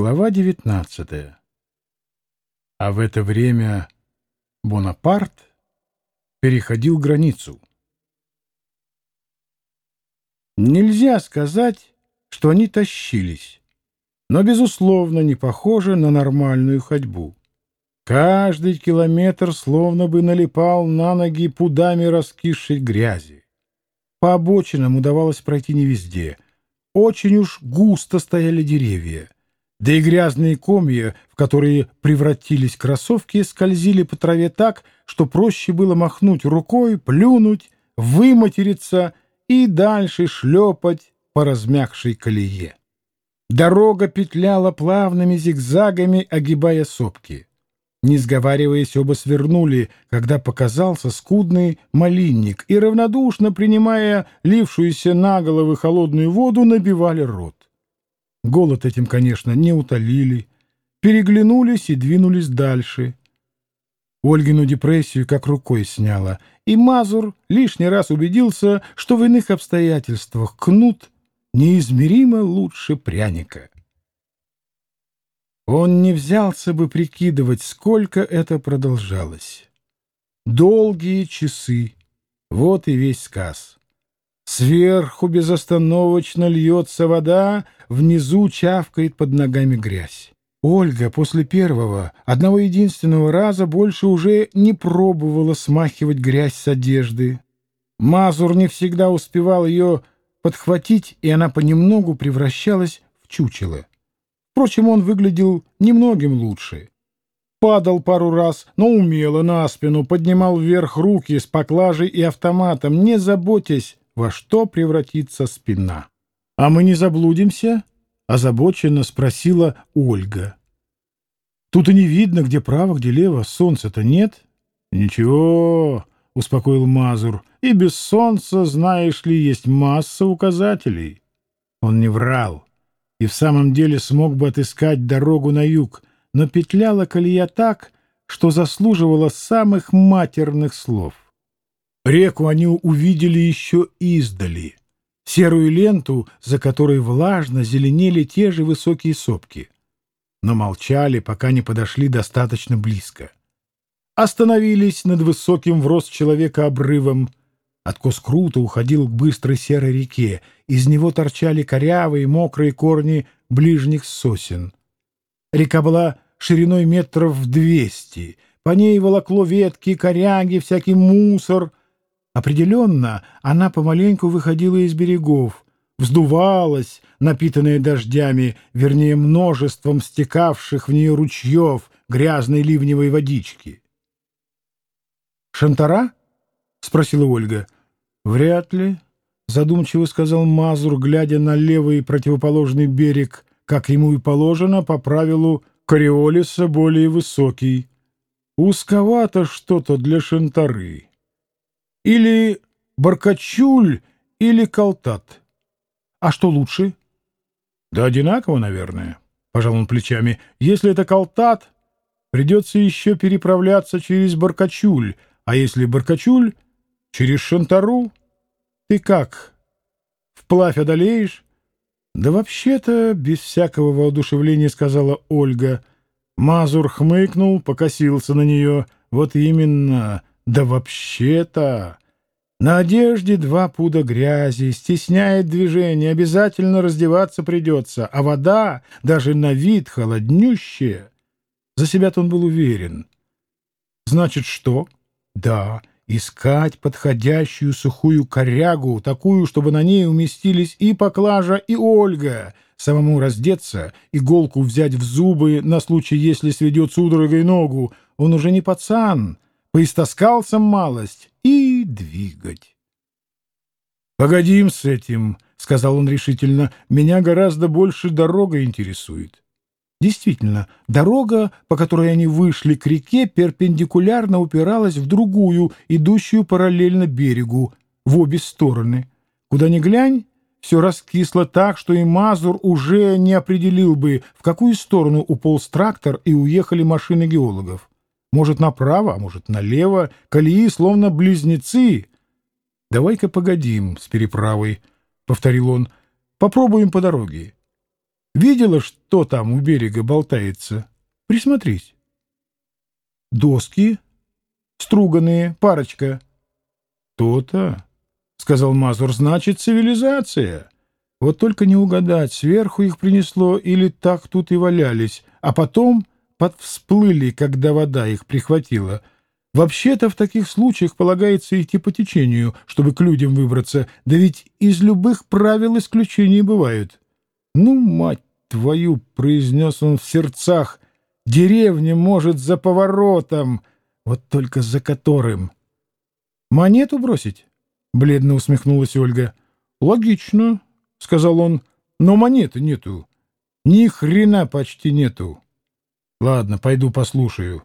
Глава 19. А в это время Бонапарт переходил границу. Нельзя сказать, что они тащились, но, безусловно, не похоже на нормальную ходьбу. Каждый километр словно бы налипал на ноги пудами раскисшей грязи. По обочинам удавалось пройти не везде. Очень уж густо стояли деревья — да и грязные комья, в которые превратились кроссовки, скользили по траве так, что проще было махнуть рукой, плюнуть, выматериться и дальше шлепать по размягшей колее. Дорога петляла плавными зигзагами, огибая сопки. Не сговариваясь, оба свернули, когда показался скудный малинник, и, равнодушно принимая лившуюся на головы холодную воду, набивали рот. Голод этим, конечно, не утолили. Переглянулись и двинулись дальше. Ольгину депрессию как рукой сняла, и Мазур лишний раз убедился, что в иных обстоятельствах кнут неизмеримо лучше пряника. Он не взялся бы прикидывать, сколько это продолжалось. Долгие часы. Вот и весь сказ. Сверху безостановочно льется вода, внизу чавкает под ногами грязь. Ольга после первого, одного единственного раза больше уже не пробовала смахивать грязь с одежды. Мазур не всегда успевал ее подхватить, и она понемногу превращалась в чучело. Впрочем, он выглядел немногим лучше. Падал пару раз, но умело на спину, поднимал вверх руки с поклажей и автоматом, не заботясь во что превратится спина. — А мы не заблудимся? — озабоченно спросила Ольга. — Тут и не видно, где право, где лево. Солнца-то нет. — Ничего, — успокоил Мазур. — И без солнца, знаешь ли, есть масса указателей. Он не врал и в самом деле смог бы отыскать дорогу на юг, но петляла колея так, что заслуживала самых матерных слов. Реку они увидели еще издали, серую ленту, за которой влажно зеленели те же высокие сопки. Но молчали, пока не подошли достаточно близко. Остановились над высоким в рост человека обрывом. Откос круто уходил к быстрой серой реке, из него торчали корявые мокрые корни ближних сосен. Река была шириной метров в двести, по ней волокло ветки, коряги, всякий мусор — Определенно, она помаленьку выходила из берегов, вздувалась, напитанная дождями, вернее, множеством стекавших в нее ручьев грязной ливневой водички. «Шантара?» — спросила Ольга. «Вряд ли», — задумчиво сказал Мазур, глядя на левый противоположный берег, как ему и положено, по правилу Кориолиса более высокий. «Узковато что-то для Шантары». Или Баркачуль, или Калтат. А что лучше? Да одинаково, наверное, — пожал он плечами. Если это Калтат, придется еще переправляться через Баркачуль, а если Баркачуль, через Шантару. Ты как, вплавь одолеешь? Да вообще-то, без всякого воодушевления сказала Ольга. Мазур хмыкнул, покосился на нее. Вот именно, да вообще-то... На одежде два пуда грязи, стесняет движение, обязательно раздеваться придется, а вода, даже на вид, холоднющая. За себя-то он был уверен. Значит, что? Да, искать подходящую сухую корягу, такую, чтобы на ней уместились и поклажа, и Ольга, самому раздеться, иголку взять в зубы на случай, если сведет судорогой ногу. Он уже не пацан, поистоскался малость и двигать. «Погодим с этим», — сказал он решительно, — «меня гораздо больше дорога интересует». Действительно, дорога, по которой они вышли к реке, перпендикулярно упиралась в другую, идущую параллельно берегу, в обе стороны. Куда ни глянь, все раскисло так, что и Мазур уже не определил бы, в какую сторону уполз трактор и уехали машины геологов. Может, направо, а может, налево. Колеи словно близнецы. «Давай-ка погодим с переправой», — повторил он. «Попробуем по дороге». Видела, что там у берега болтается? Присмотрись. Доски, струганные, парочка. То-то, — сказал Мазур, — значит, цивилизация. Вот только не угадать, сверху их принесло или так тут и валялись, а потом подвсплыли, когда вода их прихватила. Вообще-то в таких случаях полагается идти по течению, чтобы к людям выбраться, да ведь из любых правил исключения бывают. «Ну, мать твою!» — произнес он в сердцах. «Деревня, может, за поворотом, вот только за которым». «Монету бросить?» — бледно усмехнулась Ольга. «Логично», — сказал он, — «но монеты нету. Ни хрена почти нету». «Ладно, пойду послушаю.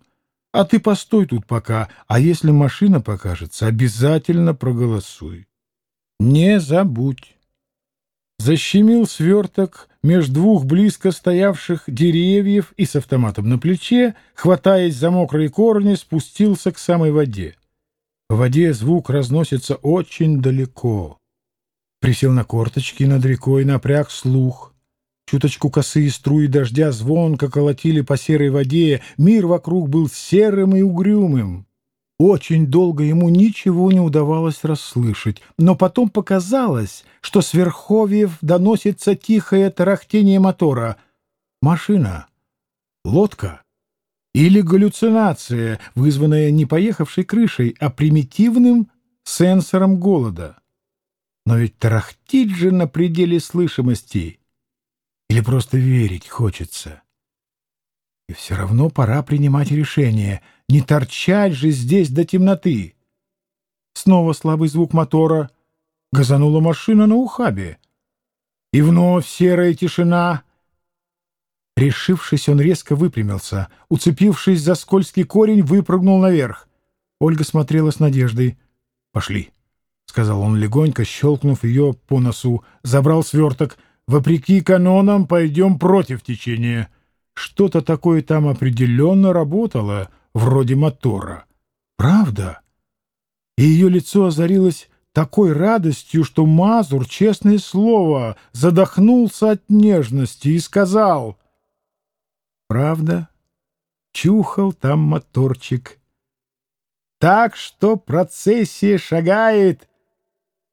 А ты постой тут пока, а если машина покажется, обязательно проголосуй. Не забудь». Защемил сверток меж двух близко стоявших деревьев и с автоматом на плече, хватаясь за мокрые корни, спустился к самой воде. В воде звук разносится очень далеко. Присел на корточки над рекой, напряг слух. Чуточку косые струи дождя звонко колотили по серой воде, мир вокруг был серым и угрюмым. Очень долго ему ничего не удавалось расслышать, но потом показалось, что с верховьев доносится тихое тарахтение мотора. Машина, лодка или галлюцинация, вызванная не поехавшей крышей, а примитивным сенсором голода. Но ведь тарахтить же на пределе слышимости. Или просто верить хочется. И все равно пора принимать решение. Не торчать же здесь до темноты. Снова слабый звук мотора. Газанула машина на ухабе. И вновь серая тишина. Решившись, он резко выпрямился. Уцепившись за скользкий корень, выпрыгнул наверх. Ольга смотрела с надеждой. «Пошли», — сказал он легонько, щелкнув ее по носу. Забрал сверток. «Вопреки канонам пойдем против течения». Что-то такое там определенно работало, вроде мотора. Правда? И ее лицо озарилось такой радостью, что Мазур, честное слово, задохнулся от нежности и сказал «Правда? Чухал там моторчик. Так что процессия шагает.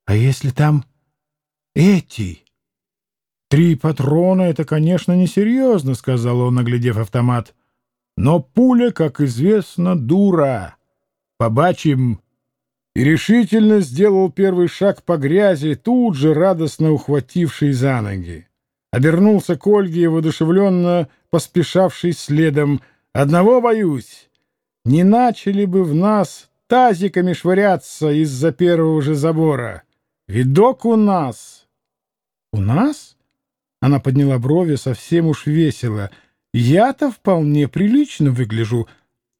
А если там эти?» «Три патрона — это, конечно, несерьезно», — сказал он, наглядев автомат. «Но пуля, как известно, дура. Побачим». И решительно сделал первый шаг по грязи, тут же радостно ухвативший за ноги. Обернулся к Ольге, воодушевленно поспешавший следом. «Одного боюсь. Не начали бы в нас тазиками швыряться из-за первого же забора. Видок у нас». «У нас?» Она подняла брови совсем уж весело. «Я-то вполне прилично выгляжу.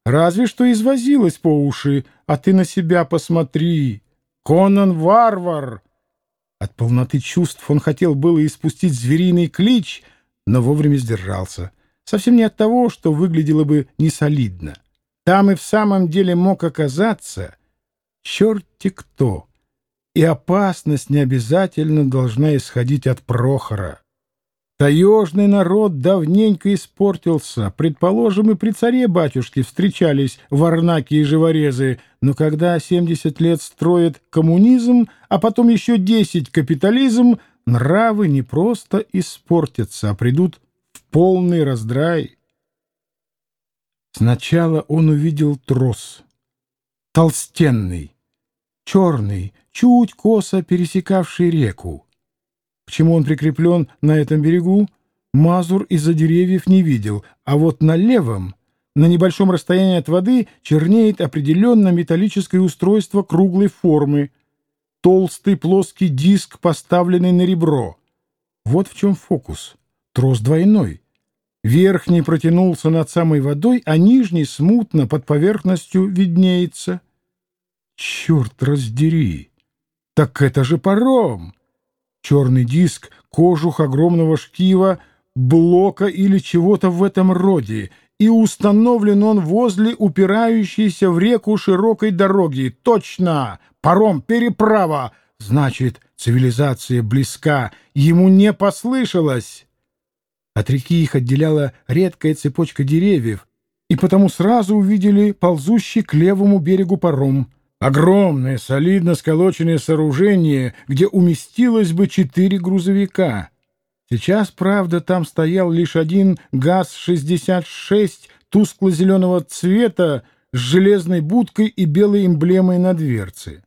Разве что извозилась по уши, а ты на себя посмотри. Конан варвар!» От полноты чувств он хотел было испустить звериный клич, но вовремя сдержался. Совсем не от того, что выглядело бы несолидно. Там и в самом деле мог оказаться черти кто. И опасность не обязательно должна исходить от Прохора. Таежный народ давненько испортился. Предположим, и при царе-батюшке встречались варнаки и живорезы, но когда 70 лет строят коммунизм, а потом еще 10 капитализм, нравы не просто испортятся, а придут в полный раздрай. Сначала он увидел трос, толстенный, черный, чуть косо пересекавший реку. К чему он прикреплен на этом берегу, Мазур из-за деревьев не видел, а вот на левом, на небольшом расстоянии от воды, чернеет определенно металлическое устройство круглой формы, толстый плоский диск, поставленный на ребро. Вот в чем фокус. Трос двойной. Верхний протянулся над самой водой, а нижний смутно под поверхностью виднеется. Черт раздери! Так это же паром! Черный диск, кожух огромного шкива, блока или чего-то в этом роде, и установлен он возле упирающейся в реку широкой дороги. Точно! Паром, переправа! Значит, цивилизация близка. Ему не послышалось. От реки их отделяла редкая цепочка деревьев, и потому сразу увидели ползущий к левому берегу паром. Огромное, солидно сколоченное сооружение, где уместилось бы четыре грузовика. Сейчас, правда, там стоял лишь один ГАЗ-66 тускло-зеленого цвета с железной будкой и белой эмблемой на дверце.